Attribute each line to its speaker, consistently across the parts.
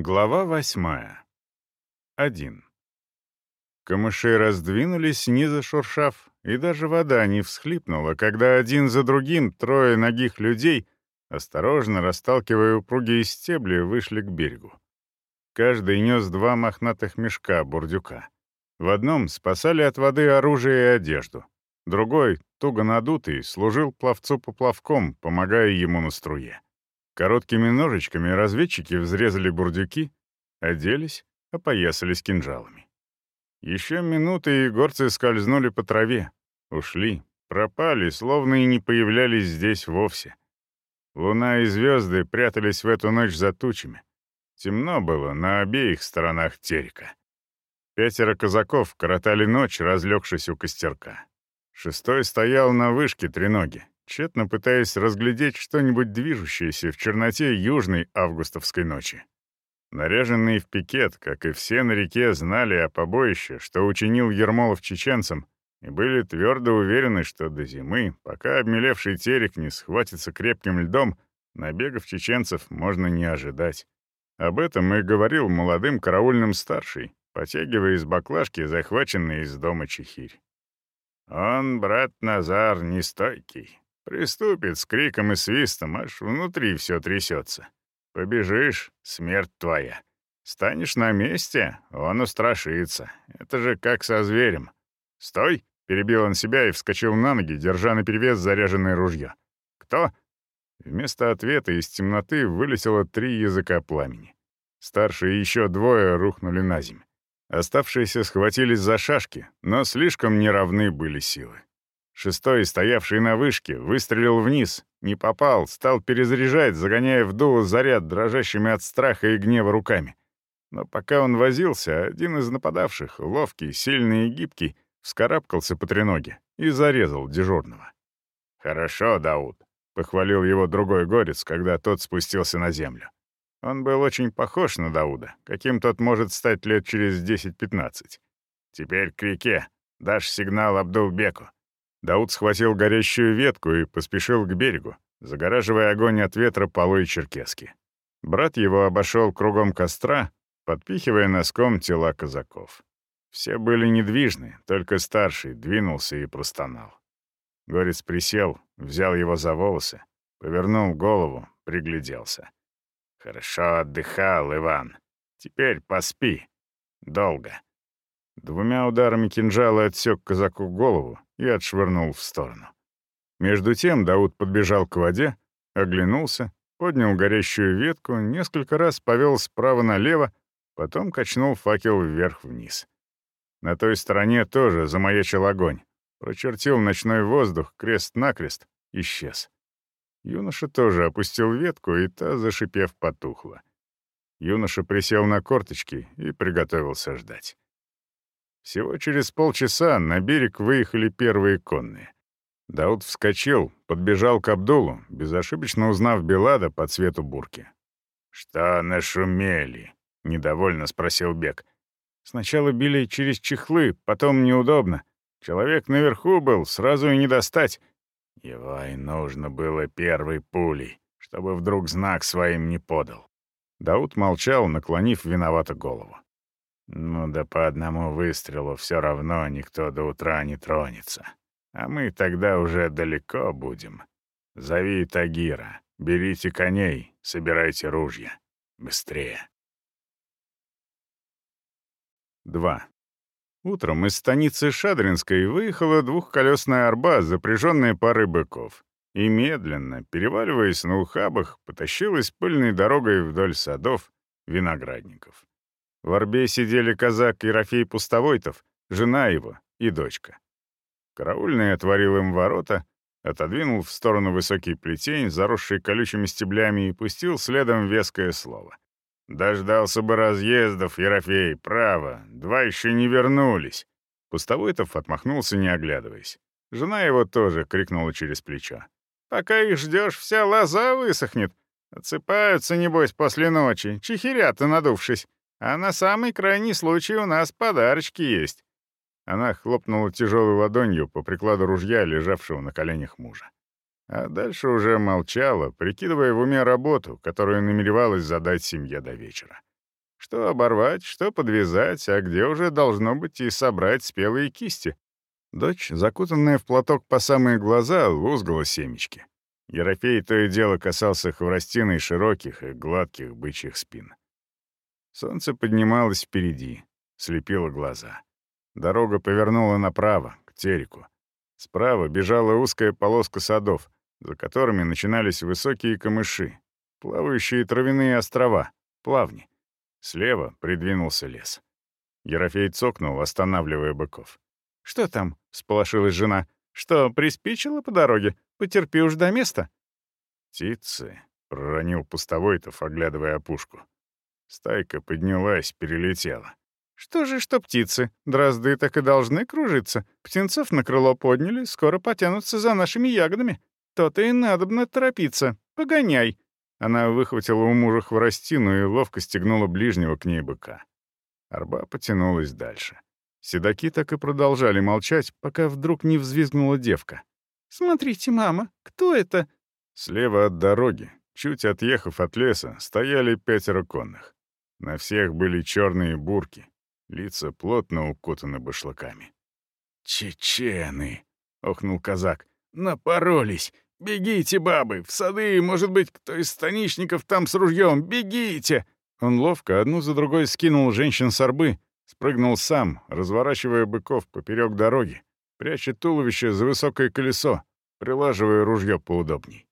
Speaker 1: Глава восьмая. Один. Камыши раздвинулись, не зашуршав, и даже вода не всхлипнула, когда один за другим трое ногих людей, осторожно расталкивая упругие стебли, вышли к берегу. Каждый нес два мохнатых мешка бурдюка. В одном спасали от воды оружие и одежду. Другой, туго надутый, служил пловцу поплавком, помогая ему на струе. Короткими ножичками разведчики взрезали бурдюки, оделись, опоясались кинжалами. Еще минуты, и горцы скользнули по траве, ушли, пропали, словно и не появлялись здесь вовсе. Луна и звезды прятались в эту ночь за тучами. Темно было на обеих сторонах терека. Пятеро казаков коротали ночь, разлегшись у костерка. Шестой стоял на вышке треноги, тщетно пытаясь разглядеть что-нибудь движущееся в черноте южной августовской ночи. Наряженные в пикет, как и все на реке, знали о побоище, что учинил Ермолов чеченцам, и были твердо уверены, что до зимы, пока обмелевший терек не схватится крепким льдом, набегов чеченцев можно не ожидать. Об этом и говорил молодым караульным старший, потягивая из баклажки захваченный из дома чехирь. «Он, брат Назар, нестойкий. Приступит с криком и свистом, аж внутри все трясется. Побежишь — смерть твоя. Станешь на месте — он устрашится. Это же как со зверем. «Стой!» — перебил он себя и вскочил на ноги, держа наперевес заряженное ружье. «Кто?» Вместо ответа из темноты вылетело три языка пламени. Старшие еще двое рухнули на землю. Оставшиеся схватились за шашки, но слишком неравны были силы. Шестой, стоявший на вышке, выстрелил вниз, не попал, стал перезаряжать, загоняя в дуло заряд дрожащими от страха и гнева руками. Но пока он возился, один из нападавших, ловкий, сильный и гибкий, вскарабкался по треноге и зарезал дежурного. «Хорошо, Дауд», — похвалил его другой горец, когда тот спустился на землю. Он был очень похож на Дауда, каким тот может стать лет через 10-15. «Теперь к реке. Дашь сигнал Абдулбеку. Дауд схватил горящую ветку и поспешил к берегу, загораживая огонь от ветра полой черкески. Брат его обошел кругом костра, подпихивая носком тела казаков. Все были недвижны, только старший двинулся и простонал. Горец присел, взял его за волосы, повернул голову, пригляделся. «Хорошо отдыхал, Иван. Теперь поспи. Долго». Двумя ударами кинжала отсек казаку голову, и отшвырнул в сторону. Между тем Дауд подбежал к воде, оглянулся, поднял горящую ветку, несколько раз повел справа налево, потом качнул факел вверх-вниз. На той стороне тоже замаячил огонь. Прочертил ночной воздух, крест-накрест, исчез. Юноша тоже опустил ветку, и та, зашипев, потухла. Юноша присел на корточки и приготовился ждать. Всего через полчаса на берег выехали первые конные. Дауд вскочил, подбежал к Абдулу, безошибочно узнав Белада по цвету бурки. «Что нашумели?» — недовольно спросил Бек. «Сначала били через чехлы, потом неудобно. Человек наверху был, сразу и не достать. Его и нужно было первой пулей, чтобы вдруг знак своим не подал». Дауд молчал, наклонив виновато голову. Ну да по одному выстрелу все равно никто до утра не тронется. А мы тогда уже далеко будем. Зови Тагира, берите коней, собирайте ружья. Быстрее. 2. Утром из станицы Шадринской выехала двухколесная арба, запряженная парой быков, и медленно, переваливаясь на ухабах, потащилась пыльной дорогой вдоль садов, виноградников. В орбе сидели казак Ерофей Пустовойтов, жена его и дочка. Караульный отворил им ворота, отодвинул в сторону высокий плетень, заросший колючими стеблями, и пустил следом веское слово. «Дождался бы разъездов, Ерофей, право, два еще не вернулись». Пустовойтов отмахнулся, не оглядываясь. Жена его тоже крикнула через плечо. «Пока их ждешь, вся лоза высохнет. Отсыпаются, небось, после ночи, чехирята надувшись. А на самый крайний случай у нас подарочки есть». Она хлопнула тяжелой ладонью по прикладу ружья, лежавшего на коленях мужа. А дальше уже молчала, прикидывая в уме работу, которую намеревалась задать семье до вечера. Что оборвать, что подвязать, а где уже должно быть и собрать спелые кисти. Дочь, закутанная в платок по самые глаза, лузгала семечки. Ерофей то и дело касался хворостиной широких и гладких бычьих спин. Солнце поднималось впереди, слепило глаза. Дорога повернула направо, к Тереку. Справа бежала узкая полоска садов, за которыми начинались высокие камыши, плавающие травяные острова, плавни. Слева придвинулся лес. Ерофей цокнул, останавливая быков. «Что там?» — сполошилась жена. «Что, приспичило по дороге? Потерпи уж до места». «Птицы», — проронил Пустовойтов, оглядывая опушку. Стайка поднялась, перелетела. «Что же, что птицы? Дрозды так и должны кружиться. Птенцов на крыло подняли, скоро потянутся за нашими ягодами. То-то и надобно торопиться. Погоняй». Она выхватила у мужа хворостину и ловко стегнула ближнего к ней быка. Арба потянулась дальше. Седаки так и продолжали молчать, пока вдруг не взвизгнула девка. «Смотрите, мама, кто это?» Слева от дороги, чуть отъехав от леса, стояли пятеро конных. На всех были черные бурки, лица плотно укутаны башлыками. «Чечены!» — охнул казак. «Напоролись! Бегите, бабы! В сады, может быть, кто из станичников там с ружьем! Бегите!» Он ловко одну за другой скинул женщин с арбы, спрыгнул сам, разворачивая быков поперек дороги, пряча туловище за высокое колесо, прилаживая ружье поудобней.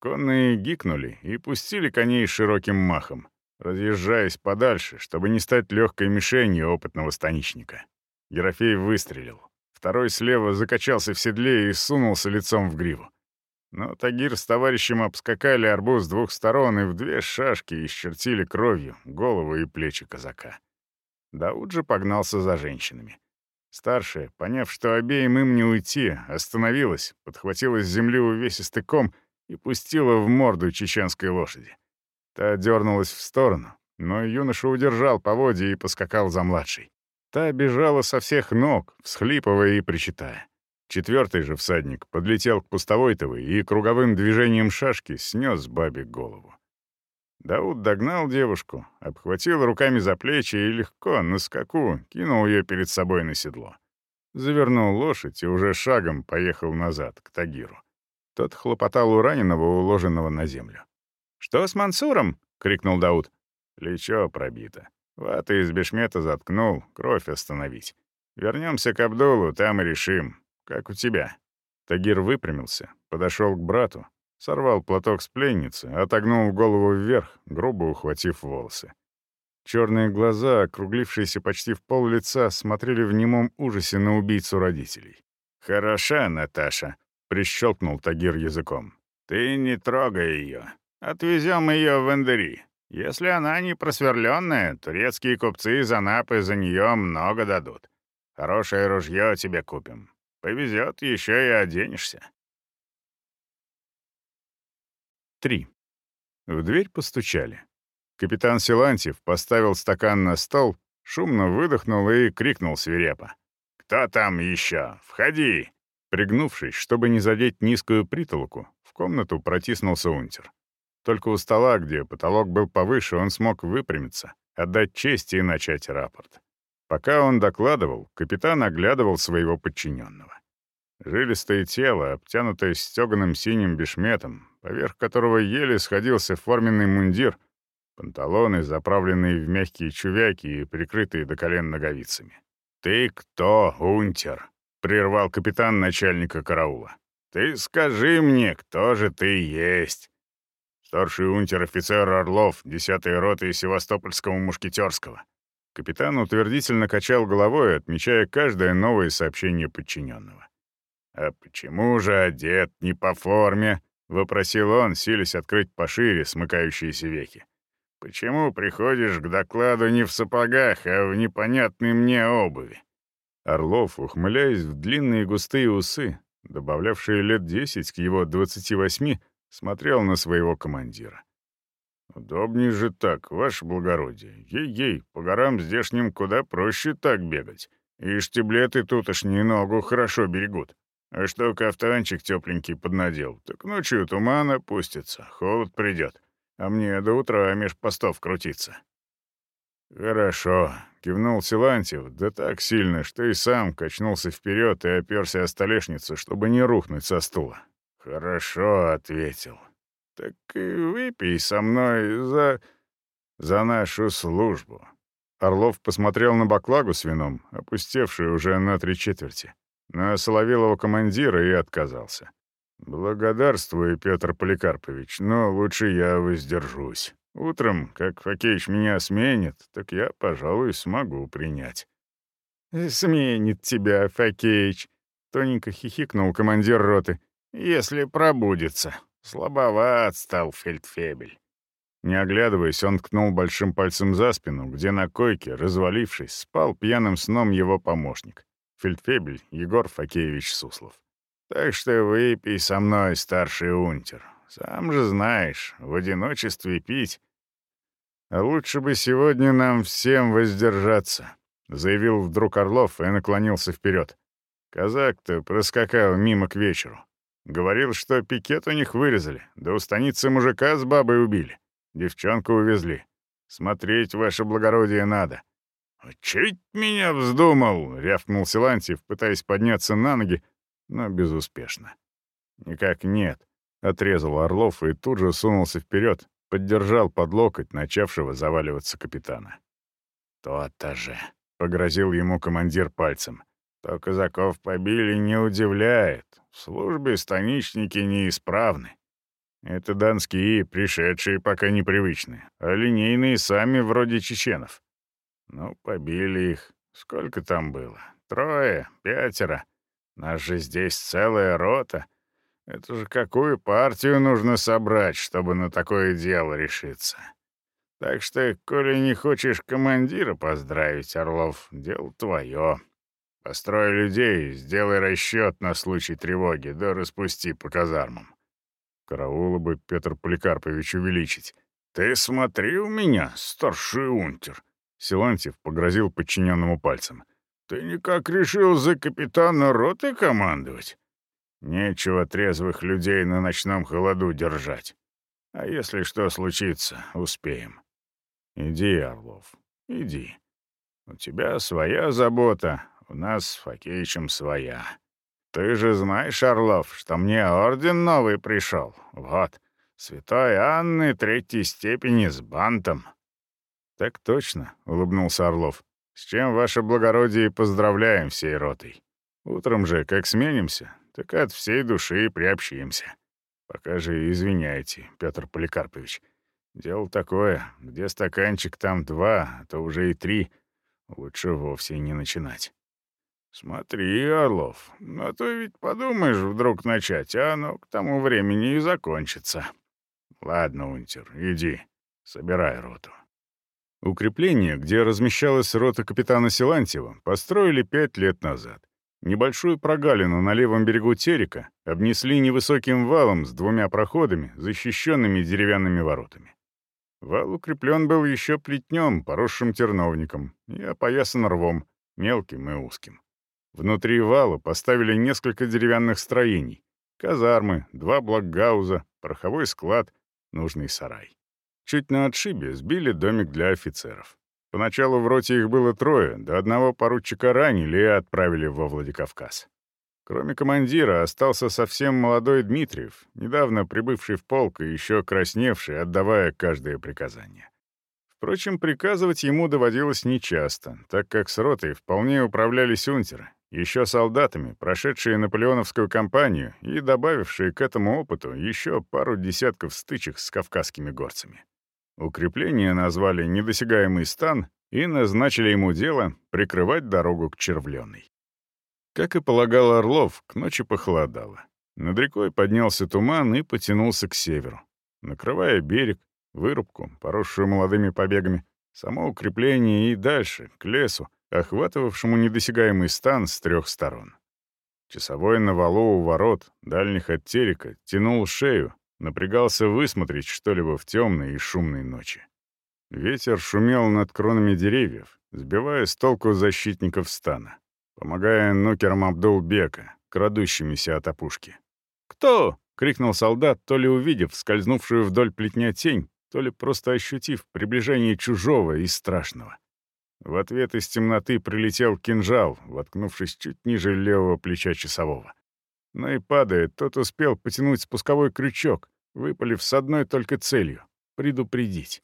Speaker 1: Конные гикнули и пустили коней широким махом, разъезжаясь подальше, чтобы не стать легкой мишенью опытного станичника. Ерофей выстрелил. Второй слева закачался в седле и сунулся лицом в гриву. Но Тагир с товарищем обскакали арбуз с двух сторон и в две шашки исчертили кровью голову и плечи казака. Дауд же погнался за женщинами. Старшая, поняв, что обеим им не уйти, остановилась, подхватила с земли увесистый ком и пустила в морду чеченской лошади. Та дернулась в сторону, но юноша удержал поводья и поскакал за младшей. Та бежала со всех ног, всхлипывая и причитая. Четвертый же всадник подлетел к Пустовойтовой и круговым движением шашки снес бабе голову. Дауд догнал девушку, обхватил руками за плечи и легко, на скаку, кинул ее перед собой на седло. Завернул лошадь и уже шагом поехал назад, к Тагиру. Тот хлопотал у раненого, уложенного на землю. «Что с Мансуром?» — крикнул Дауд. «Плечо пробито. Вата из бешмета заткнул, кровь остановить. Вернемся к Абдулу, там и решим. Как у тебя?» Тагир выпрямился, подошел к брату, сорвал платок с пленницы, отогнул голову вверх, грубо ухватив волосы. Черные глаза, округлившиеся почти в пол лица, смотрели в немом ужасе на убийцу родителей. «Хороша, Наташа», — прищелкнул Тагир языком. «Ты не трогай ее. Отвезем ее в Эндери. Если она не просверленная, турецкие купцы из Анапы за нее много дадут. Хорошее ружье тебе купим. Повезет, еще и оденешься. 3. В дверь постучали. Капитан Силантьев поставил стакан на стол, шумно выдохнул и крикнул свирепо. «Кто там еще? Входи!» Пригнувшись, чтобы не задеть низкую притолоку, в комнату протиснулся унтер. Только у стола, где потолок был повыше, он смог выпрямиться, отдать честь и начать рапорт. Пока он докладывал, капитан оглядывал своего подчиненного. Жилистое тело, обтянутое стеганым синим бешметом, поверх которого еле сходился форменный мундир, панталоны, заправленные в мягкие чувяки и прикрытые до колен ноговицами. «Ты кто, унтер?» — прервал капитан начальника караула. «Ты скажи мне, кто же ты есть?» Старший унтер-офицер Орлов, 10-й роты Севастопольского мушкетерского. Капитан утвердительно качал головой, отмечая каждое новое сообщение подчиненного. «А почему же одет не по форме?» — вопросил он, силясь открыть пошире смыкающиеся веки. «Почему приходишь к докладу не в сапогах, а в непонятной мне обуви?» Орлов, ухмыляясь в длинные густые усы, добавлявшие лет десять к его двадцати восьми, смотрел на своего командира. «Удобнее же так, ваше благородие. Ей-ей, по горам здешним куда проще так бегать. И штиблеты тутошние ногу хорошо берегут. А что кафтанчик тепленький поднадел, так ночью туман опустится, холод придет. А мне до утра меж постов крутиться». «Хорошо», — кивнул Силантьев, да так сильно, что и сам качнулся вперед и оперся о столешницу, чтобы не рухнуть со стула. «Хорошо», — ответил. «Так и выпей со мной за... за нашу службу». Орлов посмотрел на баклагу с вином, опустевшую уже на три четверти, на Соловилова командира и отказался. «Благодарствую, Петр Поликарпович, но лучше я воздержусь. Утром, как Факеич меня сменит, так я, пожалуй, смогу принять».
Speaker 2: «Сменит тебя, Факеич», — тоненько хихикнул командир роты. «Если пробудется. Слабоват стал фельдфебель».
Speaker 1: Не оглядываясь, он ткнул большим пальцем за спину, где на койке, развалившись, спал пьяным сном его помощник, фельдфебель Егор Факеевич Суслов. «Так что выпей со мной, старший унтер. Сам же знаешь, в одиночестве пить. А лучше бы сегодня нам всем воздержаться», — заявил вдруг Орлов и наклонился вперед. Казак-то проскакал мимо к вечеру. Говорил, что пикет у них вырезали, да у станицы мужика с бабой убили. Девчонку увезли. Смотреть, ваше благородие, надо». «Чуть меня вздумал!» — рявкнул Силантьев, пытаясь подняться на ноги, но безуспешно. «Никак нет», — отрезал Орлов и тут же сунулся вперед, поддержал под локоть начавшего заваливаться капитана. «То-то же», — погрозил ему командир пальцем. «То казаков побили, не удивляет. В службе станичники неисправны. Это донские, пришедшие пока непривычные, а линейные сами вроде чеченов. Ну, побили их. Сколько там было? Трое, пятеро. Нас же здесь целая рота. Это же какую партию нужно собрать, чтобы на такое дело решиться? Так что, коли не хочешь командира поздравить, Орлов, дело твое. Построй людей, сделай расчет на случай тревоги, да распусти по казармам. Караула бы Петр Поликарпович увеличить. «Ты смотри у меня, старший унтер!» Силантьев погрозил подчиненному пальцем. «Ты никак решил за капитана роты командовать? Нечего трезвых людей на ночном холоду держать. А если что случится, успеем. Иди, Орлов, иди. У тебя своя забота, у нас с Факеичем своя. Ты же знаешь, Орлов, что мне орден новый пришел. Вот, святой Анны третьей степени с бантом». «Так точно», — улыбнулся Орлов. «С чем, ваше благородие, поздравляем всей ротой. Утром же, как сменимся, так от всей души приобщимся. Пока же извиняйте, Петр Поликарпович. Дело такое, где стаканчик, там два, а то уже и три. Лучше вовсе не начинать». «Смотри, Орлов, а то ведь подумаешь вдруг начать, а оно к тому времени и закончится. Ладно, Унтер, иди, собирай роту». Укрепление, где размещалась рота капитана Силантьева, построили пять лет назад. Небольшую прогалину на левом берегу Терека обнесли невысоким валом с двумя проходами, защищенными деревянными воротами. Вал укреплен был еще плетнем, поросшим терновником, и опоясан рвом, мелким и узким. Внутри вала поставили несколько деревянных строений. Казармы, два блокгауза, пороховой склад, нужный сарай. Чуть на отшибе сбили домик для офицеров. Поначалу в роте их было трое, до одного поручика ранили и отправили во Владикавказ. Кроме командира остался совсем молодой Дмитриев, недавно прибывший в полк и еще красневший, отдавая каждое приказание. Впрочем, приказывать ему доводилось нечасто, так как с ротой вполне управлялись унтеры, еще солдатами, прошедшие наполеоновскую кампанию и добавившие к этому опыту еще пару десятков стычек с кавказскими горцами. Укрепление назвали «Недосягаемый стан» и назначили ему дело прикрывать дорогу к Червленной. Как и полагал Орлов, к ночи похолодало. Над рекой поднялся туман и потянулся к северу, накрывая берег, вырубку, поросшую молодыми побегами, само укрепление и дальше, к лесу, охватывавшему недосягаемый стан с трех сторон. Часовой на валу у ворот, дальних от терека, тянул шею, напрягался высмотреть что-либо в темной и шумной ночи. Ветер шумел над кронами деревьев, сбивая с толку защитников стана, помогая нукерам Абдул-Бека, крадущимися от опушки. «Кто?» — крикнул солдат, то ли увидев скользнувшую вдоль плетня тень, то ли просто ощутив приближение чужого и страшного. В ответ из темноты прилетел кинжал, воткнувшись чуть ниже левого плеча часового. Но и падая, тот успел потянуть спусковой крючок, выпалив с одной только целью — предупредить.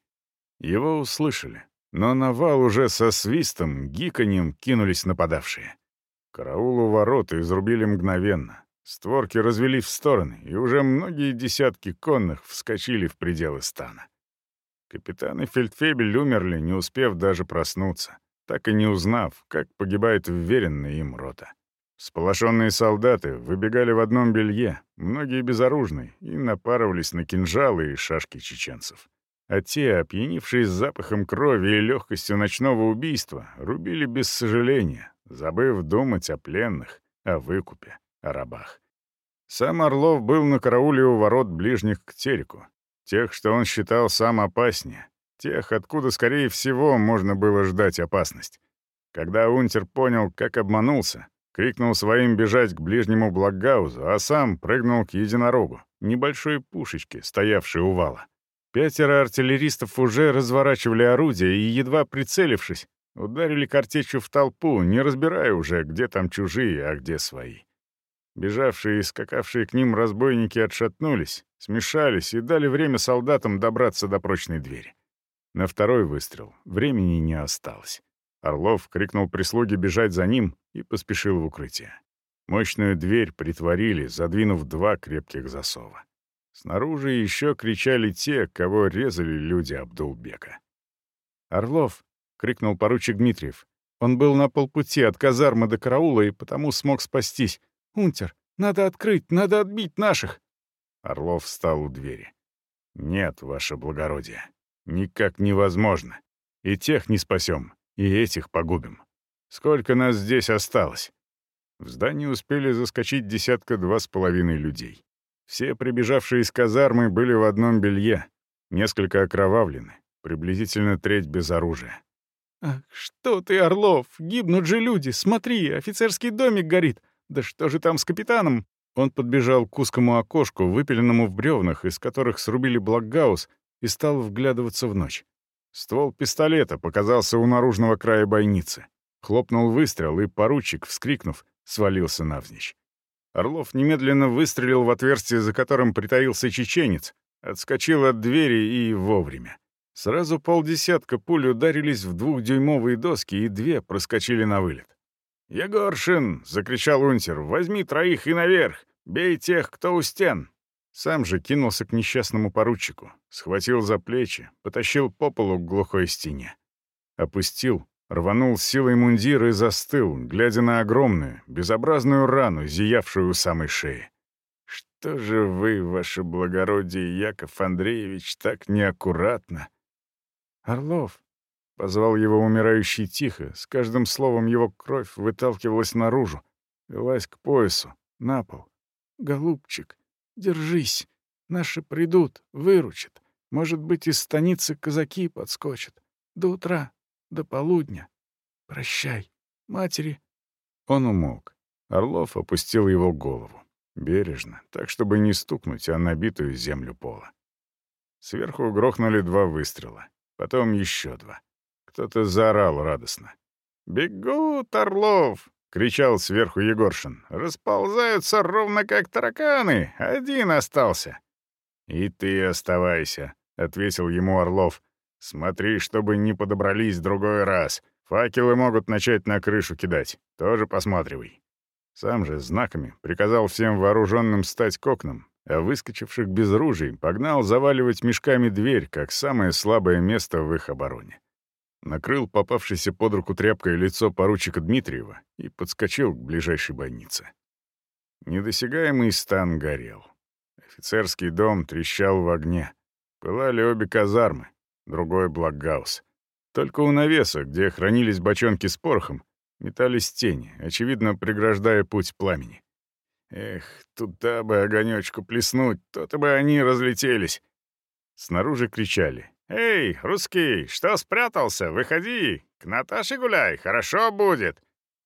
Speaker 1: Его услышали, но на вал уже со свистом, гиканьем кинулись нападавшие. Караул у ворот изрубили мгновенно. Створки развели в стороны, и уже многие десятки конных вскочили в пределы стана. Капитан и фельдфебель умерли, не успев даже проснуться, так и не узнав, как погибает вверенная им рота. Сполошенные солдаты выбегали в одном белье, многие безоружные, и напарывались на кинжалы и шашки чеченцев. А те, опьянившие запахом крови и легкостью ночного убийства, рубили без сожаления, забыв думать о пленных, о выкупе, о рабах. Сам Орлов был на карауле у ворот ближних к Тереку, тех, что он считал сам опаснее, тех, откуда, скорее всего, можно было ждать опасность. Когда Унтер понял, как обманулся, крикнул своим бежать к ближнему Благгаузу, а сам прыгнул к единорогу, небольшой пушечке, стоявшей у вала. Пятеро артиллеристов уже разворачивали орудия и, едва прицелившись, ударили картечью в толпу, не разбирая уже, где там чужие, а где свои. Бежавшие и скакавшие к ним разбойники отшатнулись, смешались и дали время солдатам добраться до прочной двери. На второй выстрел времени не осталось. Орлов крикнул прислуге бежать за ним и поспешил в укрытие. Мощную дверь притворили, задвинув два крепких засова. Снаружи еще кричали те, кого резали люди Абдулбека. «Орлов!» — крикнул поручик Дмитриев. Он был на полпути от казармы до караула и потому смог спастись. «Унтер, надо открыть, надо отбить наших!» Орлов встал у двери. «Нет, ваше благородие, никак невозможно. И тех не спасем, и этих погубим. Сколько нас здесь осталось?» В здание успели заскочить десятка два с половиной людей. Все прибежавшие из казармы были в одном белье, несколько окровавлены, приблизительно треть без оружия. «Ах, что ты, Орлов, гибнут же люди, смотри, офицерский домик горит. Да что же там с капитаном?» Он подбежал к узкому окошку, выпиленному в бревнах, из которых срубили Блокгаус, и стал вглядываться в ночь. Ствол пистолета показался у наружного края бойницы. Хлопнул выстрел, и поручик, вскрикнув, свалился навзничь. Орлов немедленно выстрелил в отверстие, за которым притаился чеченец, отскочил от двери и вовремя. Сразу полдесятка пуль ударились в двухдюймовые доски, и две проскочили на вылет. «Егоршин!» — закричал унтер. «Возьми троих и наверх! Бей тех, кто у стен!» Сам же кинулся к несчастному поручику, схватил за плечи, потащил по полу к глухой стене. Опустил, рванул силой мундир и застыл, глядя на огромную, безобразную рану, зиявшую у самой шеи. «Что же вы, ваше благородие, Яков Андреевич, так неаккуратно?» «Орлов», — позвал его умирающий тихо, с каждым словом его кровь выталкивалась наружу, велась к поясу, на пол. «Голубчик, держись, наши придут, выручат. Может быть, из станицы казаки подскочат. До утра до полудня. Прощай, матери». Он умолк. Орлов опустил его голову. Бережно, так, чтобы не стукнуть о набитую землю пола. Сверху грохнули два выстрела. Потом еще два. Кто-то заорал радостно. «Бегут, Орлов!» — кричал сверху Егоршин. «Расползаются ровно как тараканы. Один остался». «И ты оставайся», — ответил ему Орлов. Смотри, чтобы не подобрались другой раз. Факелы могут начать на крышу кидать. Тоже посматривай. Сам же знаками приказал всем вооруженным стать к окнам, а выскочивших без ружей погнал заваливать мешками дверь, как самое слабое место в их обороне. Накрыл попавшийся под руку тряпкой лицо поручика Дмитриева и подскочил к ближайшей больнице. Недосягаемый стан горел. Офицерский дом трещал в огне. Пылали обе казармы, другой — Блокгаус. Только у навеса, где хранились бочонки с порохом, метались тени, очевидно, преграждая путь пламени. Эх, туда бы огонечку плеснуть, то-то бы они разлетелись. Снаружи кричали. «Эй, русский, что спрятался? Выходи! К Наташе гуляй, хорошо будет!»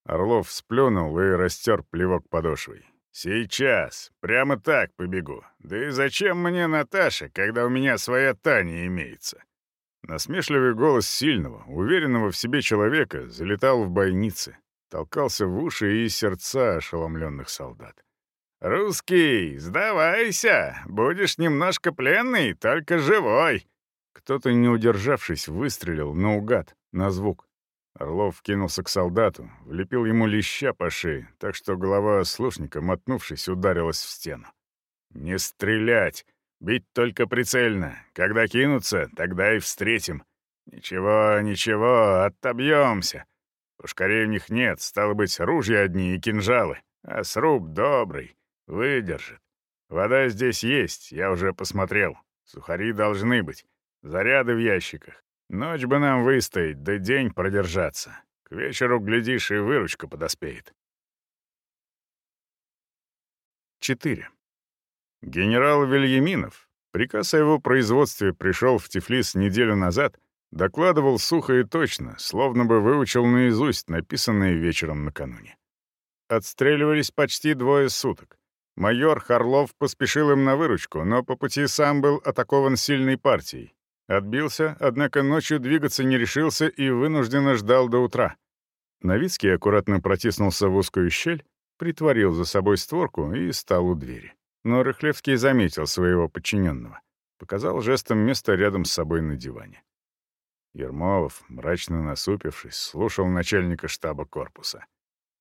Speaker 1: Орлов сплюнул и растер плевок подошвой.
Speaker 2: «Сейчас. Прямо так побегу. Да и зачем мне Наташа, когда у меня своя Таня имеется?»
Speaker 1: Насмешливый голос сильного, уверенного в себе человека залетал в бойницы, толкался в уши и сердца ошеломленных солдат.
Speaker 2: «Русский, сдавайся! Будешь немножко пленный, только живой!»
Speaker 1: Кто-то, не удержавшись, выстрелил наугад, на звук. Орлов кинулся к солдату, влепил ему леща по шее, так что голова слушника, мотнувшись, ударилась в стену.
Speaker 2: «Не стрелять! Бить только прицельно. Когда кинутся, тогда и встретим. Ничего, ничего, отобьемся. Пушкарей у них нет, стало быть, ружья одни и кинжалы. А сруб добрый, выдержит. Вода здесь есть, я уже посмотрел. Сухари должны быть. Заряды в ящиках. Ночь бы нам выстоять, да день продержаться. К вечеру, глядишь, и выручка подоспеет.
Speaker 1: 4. Генерал Вильяминов, приказ о его производстве пришел в Тифлис неделю назад, докладывал сухо и точно, словно бы выучил наизусть написанное вечером накануне. Отстреливались почти двое суток. Майор Харлов поспешил им на выручку, но по пути сам был атакован сильной партией. Отбился, однако ночью двигаться не решился и вынужденно ждал до утра. Новицкий аккуратно протиснулся в узкую щель, притворил за собой створку и стал у двери. Но Рыхлевский заметил своего подчиненного. Показал жестом место рядом с собой на диване. Ермолов, мрачно насупившись, слушал начальника штаба корпуса.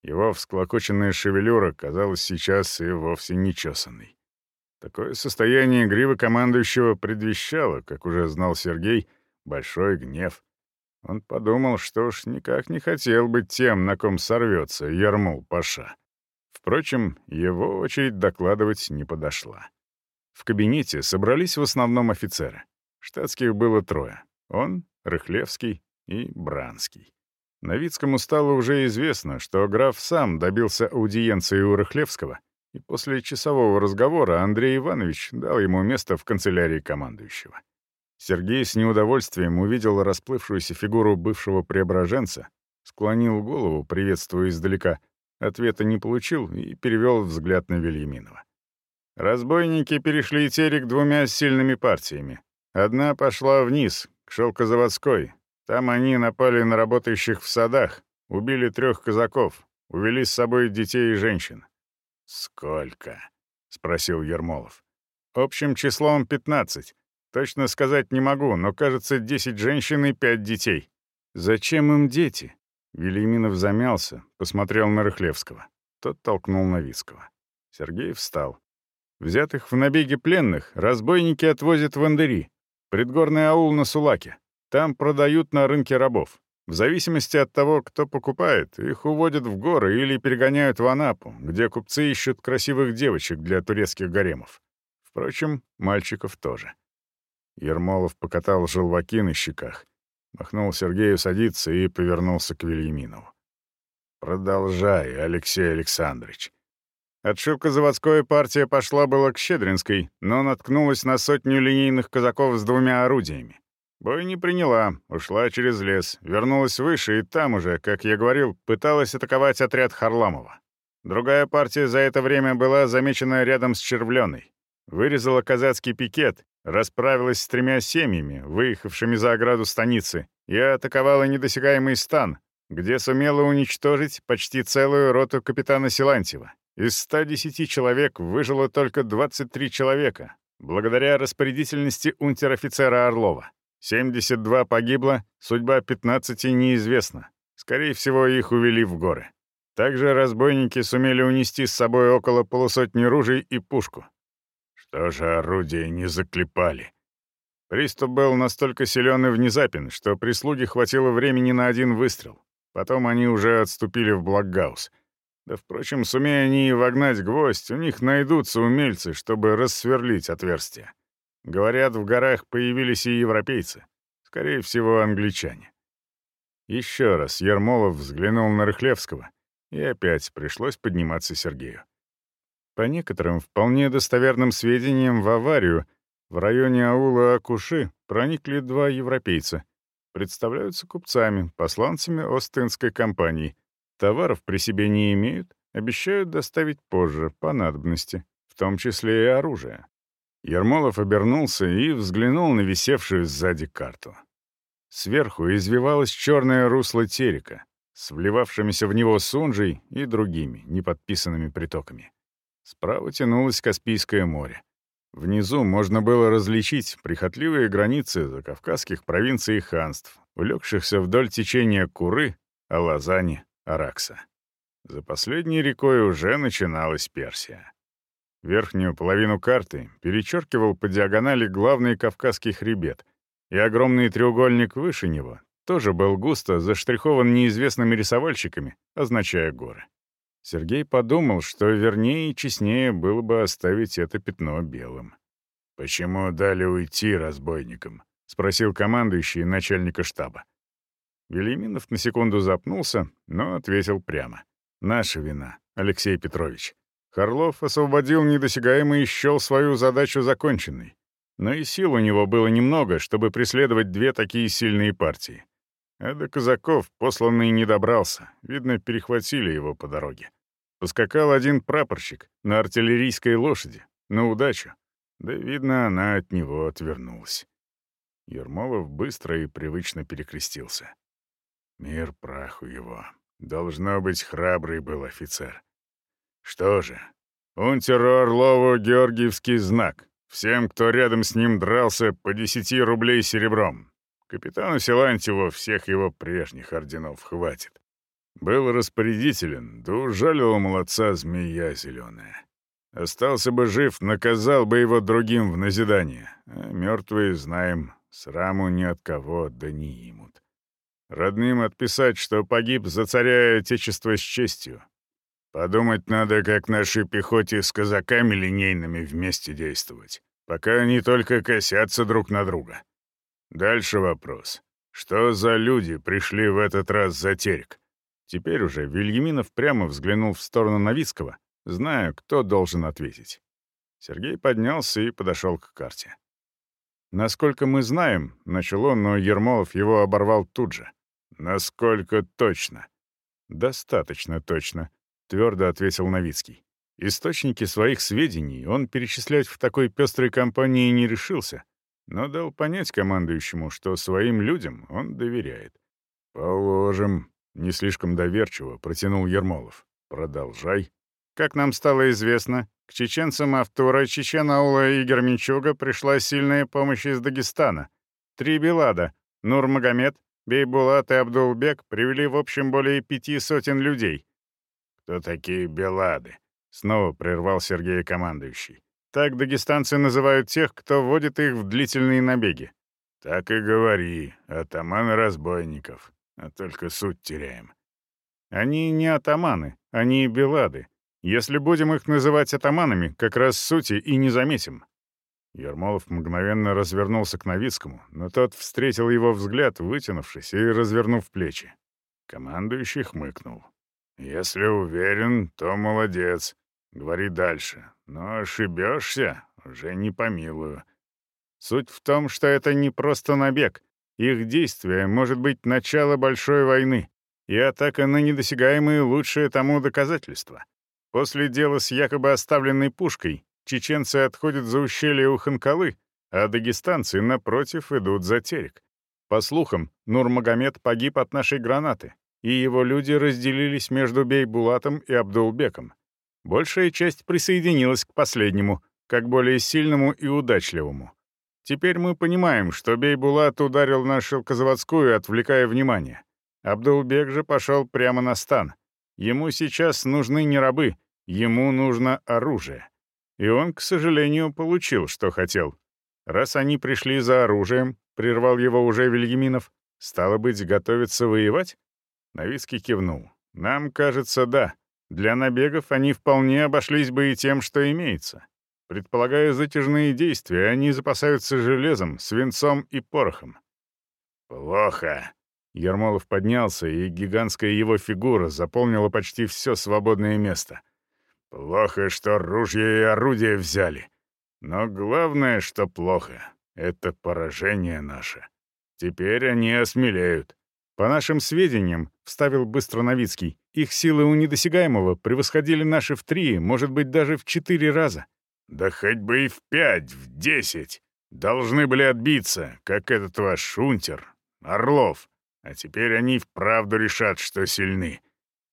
Speaker 1: Его всклокоченная шевелюра казалась сейчас и вовсе нечесанной. Такое состояние гривы командующего предвещало, как уже знал Сергей, большой гнев. Он подумал, что уж никак не хотел быть тем, на ком сорвется Ярмул Паша. Впрочем, его очередь докладывать не подошла. В кабинете собрались в основном офицеры. Штатских было трое. Он, Рыхлевский и Бранский. Новицкому стало уже известно, что граф сам добился аудиенции у Рыхлевского и после часового разговора Андрей Иванович дал ему место в канцелярии командующего. Сергей с неудовольствием увидел расплывшуюся фигуру бывшего преображенца, склонил голову, приветствуя издалека, ответа не получил и перевел взгляд на Вильяминова. Разбойники перешли терек двумя сильными партиями. Одна пошла вниз, к Шелкозаводской. Там они напали на работающих в садах, убили трех казаков, увели с собой детей и женщин.
Speaker 2: «Сколько?» — спросил Ермолов.
Speaker 1: «Общим числом 15. Точно сказать не могу, но, кажется, 10 женщин и 5 детей». «Зачем им дети?» Велиминов замялся, посмотрел на Рыхлевского. Тот толкнул Новицкого. Сергей встал. Взятых в набеге пленных разбойники отвозят в Андыри, предгорный аул на Сулаке. Там продают на рынке рабов. В зависимости от того, кто покупает, их уводят в горы или перегоняют в Анапу, где купцы ищут красивых девочек для турецких гаремов. Впрочем, мальчиков тоже. Ермолов покатал желваки на щеках, махнул Сергею садиться и повернулся к Вильяминову. «Продолжай, Алексей Александрович». Отшибко-заводская партия пошла было к Щедринской, но наткнулась на сотню линейных казаков с двумя орудиями. Бой не приняла, ушла через лес, вернулась выше и там уже, как я говорил, пыталась атаковать отряд Харламова. Другая партия за это время была замечена рядом с Червленой. Вырезала казацкий пикет, расправилась с тремя семьями, выехавшими за ограду станицы, и атаковала недосягаемый стан, где сумела уничтожить почти целую роту капитана Силантьева. Из 110 человек выжило только 23 человека, благодаря распорядительности унтер-офицера Орлова. 72 погибло, судьба 15 неизвестна. Скорее всего, их увели в горы. Также разбойники сумели унести с собой около полусотни ружей и пушку. Что же орудия не заклепали? Приступ был настолько силен и внезапен, что прислуги хватило времени на один выстрел. Потом они уже отступили в Блокгаус. Да, впрочем, сумея они и вогнать гвоздь, у них найдутся умельцы, чтобы рассверлить отверстие. Говорят, в горах появились и европейцы. Скорее всего, англичане. Еще раз Ермолов взглянул на Рыхлевского, и опять пришлось подниматься Сергею. По некоторым вполне достоверным сведениям, в аварию в районе аула Акуши проникли два европейца. Представляются купцами, посланцами Остинской компании. Товаров при себе не имеют, Обещают доставить позже, по надобности, в том числе и оружие. Ермолов обернулся и взглянул на висевшую сзади карту. Сверху извивалось черное русло терека с вливавшимися в него Сунжей и другими неподписанными притоками. Справа тянулось Каспийское море. Внизу можно было различить прихотливые границы закавказских провинций и ханств, улегшихся вдоль течения Куры, Алазани, Аракса. За последней рекой уже начиналась Персия. Верхнюю половину карты перечеркивал по диагонали главный Кавказский хребет, и огромный треугольник выше него тоже был густо заштрихован неизвестными рисовальщиками, означая горы. Сергей подумал, что вернее и честнее было бы оставить это пятно белым.
Speaker 2: «Почему дали уйти разбойникам?» — спросил командующий начальника штаба.
Speaker 1: Велиминов на секунду запнулся, но ответил прямо. «Наша вина, Алексей Петрович. Харлов освободил недосягаемый и счел свою задачу законченной. Но и сил у него было немного, чтобы преследовать две такие сильные партии. А до казаков посланный не добрался, видно, перехватили его по дороге. Поскакал один прапорщик на артиллерийской лошади, на удачу. Да, видно, она от него отвернулась. Ермолов быстро и привычно перекрестился.
Speaker 2: Мир праху его. Должно быть, храбрый был офицер. Что же, унтеру Орлову Георгиевский знак. Всем, кто рядом с ним дрался, по десяти рублей серебром. Капитану Силантьеву всех его прежних орденов хватит. Был распорядителен, да ужалила молодца змея зеленая. Остался бы жив, наказал бы его другим в назидание. А мертвые, знаем, сраму ни от кого да не имут. Родным отписать, что погиб за царя и отечество с честью. Подумать надо, как нашей пехоте с казаками линейными вместе действовать, пока они только косятся друг на друга. Дальше вопрос. Что за люди пришли в этот раз за терек? Теперь уже Вильяминов прямо взглянул в сторону Новицкого, зная, кто должен ответить. Сергей поднялся и подошел к карте. «Насколько мы знаем», — начал он, но Ермолов его оборвал тут же. «Насколько точно?» «Достаточно точно», — твердо ответил Новицкий. Источники своих сведений он перечислять в такой пестрой компании не решился, но дал понять командующему, что своим людям он доверяет. «Положим», — не слишком доверчиво протянул Ермолов. «Продолжай». Как нам стало известно, к чеченцам Автора, Чечен-Аула и Герменчуга пришла сильная помощь из Дагестана. Три Белада — Нурмагомед, Бейбулат и Абдулбек — привели в общем более пяти сотен людей. «Кто такие Белады?»
Speaker 1: — снова прервал Сергей командующий. Так дагестанцы называют тех, кто вводит их в длительные набеги.
Speaker 2: Так и говори, атаманы разбойников, а только суть теряем.
Speaker 1: Они не атаманы, они белады. Если будем их называть атаманами, как раз сути и не заметим. Ермолов мгновенно развернулся к Новицкому, но тот встретил его взгляд, вытянувшись и развернув плечи. Командующий хмыкнул.
Speaker 2: «Если уверен, то молодец. Говори дальше. Но ошибешься, уже не помилую.
Speaker 1: Суть в том, что это не просто набег. Их действие может быть начало большой войны, и атака на недосягаемые лучшее тому доказательство. После дела с якобы оставленной пушкой чеченцы отходят за ущелье у Ханкалы, а дагестанцы, напротив, идут за терек. По слухам, Нурмагомед погиб от нашей гранаты, и его люди разделились между Бейбулатом и Абдулбеком. Большая часть присоединилась к последнему, как более сильному и удачливому. Теперь мы понимаем, что Бейбулат ударил на Шелкозаводскую, отвлекая внимание. Абдулбек же пошел прямо на стан. Ему сейчас нужны не рабы, ему нужно оружие. И он, к сожалению, получил, что хотел. Раз они пришли за оружием, прервал его уже Вильяминов, стало быть, готовиться воевать? Новицкий кивнул. Нам кажется, да. Для набегов они вполне обошлись бы и тем, что имеется. Предполагая затяжные действия, они запасаются железом, свинцом и порохом.
Speaker 2: «Плохо».
Speaker 1: Ермолов поднялся, и гигантская его фигура заполнила почти все свободное место.
Speaker 2: «Плохо, что ружья и орудия взяли. Но главное, что плохо, — это поражение наше. Теперь они осмелеют.
Speaker 1: По нашим сведениям, вставил быстро Новицкий, их силы у недосягаемого превосходили наши в три, может быть, даже в четыре раза.
Speaker 2: Да хоть бы и в пять, в десять. Должны были отбиться, как этот ваш шунтер, Орлов. А теперь они вправду решат, что сильны.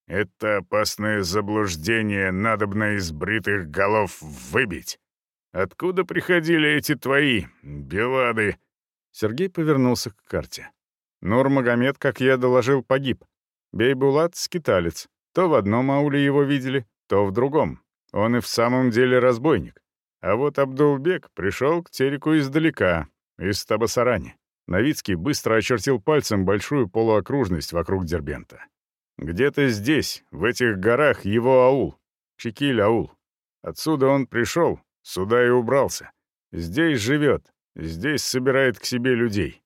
Speaker 2: Это опасное заблуждение надобно из бритых голов выбить. Откуда приходили эти твои, белады?»
Speaker 1: Сергей повернулся к карте. Нур-Магомед, как я доложил, погиб. Бейбулат — скиталец. То в одном ауле его видели, то в другом. Он и в самом деле разбойник. А вот Абдулбек пришел к Тереку издалека, из Табасарани. Новицкий быстро очертил пальцем большую полуокружность вокруг Дербента. Где-то здесь, в этих горах, его аул. Чекиль-аул. Отсюда он пришел, сюда и убрался. Здесь живет, здесь собирает к себе людей.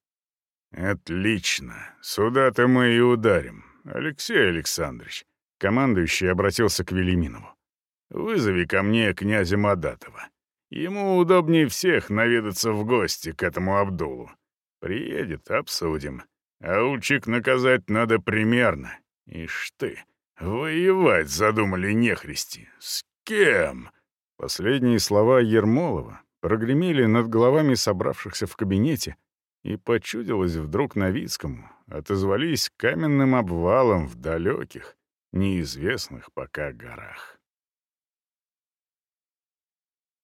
Speaker 2: «Отлично. Сюда-то мы и ударим. Алексей Александрович», — командующий обратился к Велиминову. «Вызови ко мне князя Мадатова. Ему удобнее всех наведаться в гости к этому Абдулу. Приедет, обсудим. Аульчик наказать надо примерно. Ишь ты, воевать задумали нехристи. С кем?»
Speaker 1: Последние слова Ермолова прогремели над головами собравшихся в кабинете, и почудилось вдруг Новицкому, отозвались каменным обвалом в далеких, неизвестных пока горах.